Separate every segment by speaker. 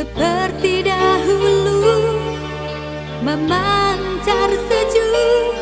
Speaker 1: Seperti dahulu Memancar sejuk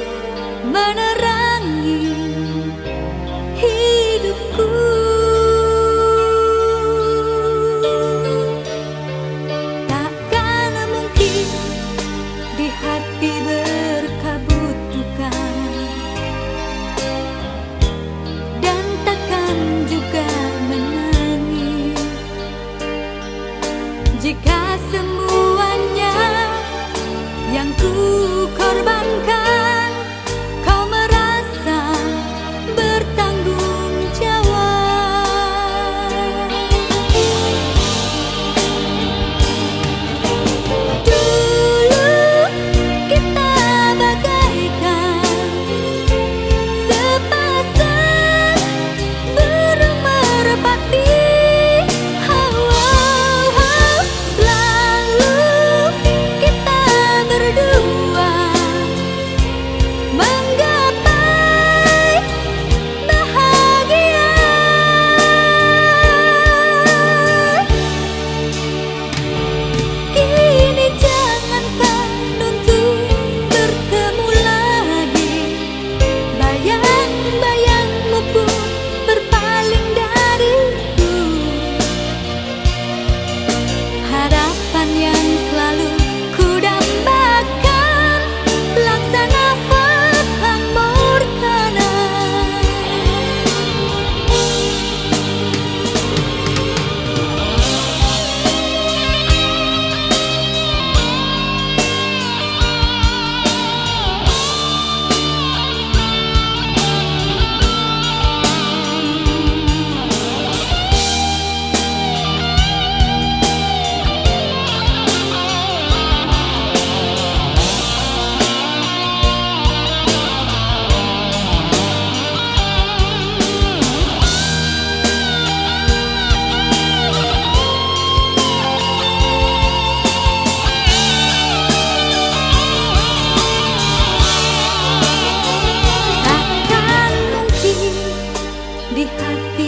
Speaker 1: di hati